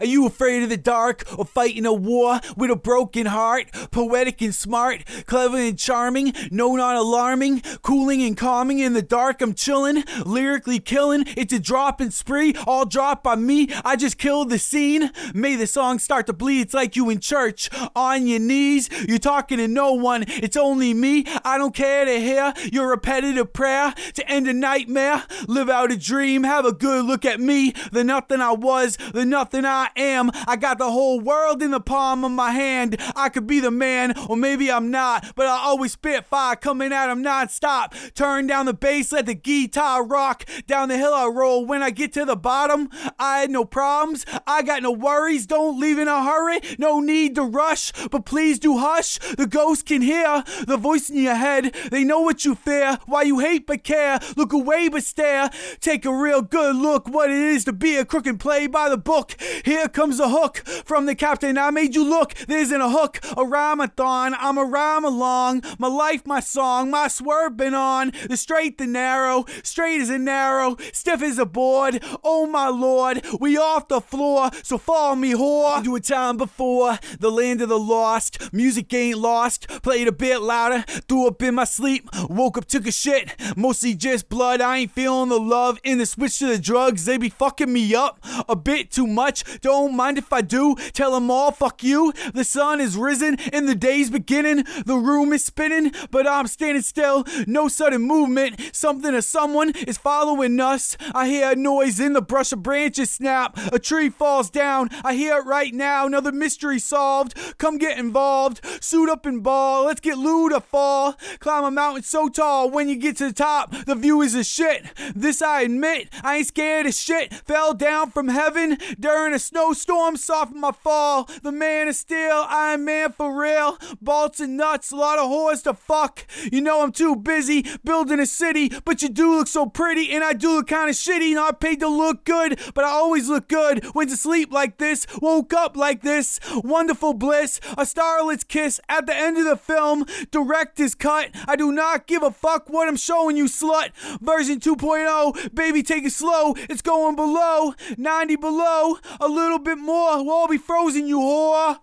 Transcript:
Are you afraid of the dark or fighting a war with a broken heart? Poetic and smart, clever and charming, no not alarming, cooling and calming. In the dark, I'm chilling, lyrically killing. It's a drop and spree, all dropped by me. I just killed the scene. May the song start to bleed. It's like you in church on your knees. You're talking to no one, it's only me. I don't care to hear your repetitive prayer to end a nightmare, live out a dream, have a good look at me. The nothing I was, the nothing I am. I got the whole world in the palm of my hand. I could be the man, or maybe I'm not, but I always spit fire coming at him non-stop. Turn down the bass, let the guitar rock. Down the hill I roll. When I get to the bottom, I had no problems. I got no worries. Don't leave in a hurry. No need to rush, but please do hush. The ghost can hear the voice in your head. They know what you fear, why you hate but care. Look away but stare. Take a real good look what it is to be a crook and play by the book. Here comes a hook from the captain. I made you look. There isn't a hook, a rhyme-a-thon. I'm a rhyme along. My life, my song, my swerve been on. The straight, the narrow, straight as a narrow, stiff as a board. Oh my lord, we off the floor, so follow me, whore. Do a time before the land of the lost. Music ain't lost. Played a bit louder, threw up in my sleep. Woke up, took a shit. Mostly just blood. I ain't feeling the love in the switch to the drugs. They be fucking me up a bit too much. Don't mind if I do. Tell them all, fuck you. The sun is risen and the day's beginning. The room is spinning, but I'm standing still. No sudden movement. Something or someone is following us. I hear a noise in the brush of branches snap. A tree falls down. I hear it right now. Another mystery solved. Come get involved. Suit up and ball. Let's get lewd or fall. Climb a mountain so tall. When you get to the top, the view is a shit. This I admit. I ain't scared of shit. Fell down from heaven during a snowstorm. Softened my fall. The man is steel. I'm man for real. Bolts and nuts. A lot of whores to fuck. You know I'm too busy building a city, but you do look so pretty, and I do look kind of shitty. Not paid to look good, but I always look good. Went to sleep like this, woke up like this. Wonderful bliss, a starlet's kiss at the end of the film. Director's cut. I do not give a fuck what I'm showing you, slut. Version 2.0, baby, take it slow. It's going below 90 below, a little bit more. We'll all be frozen, you whore.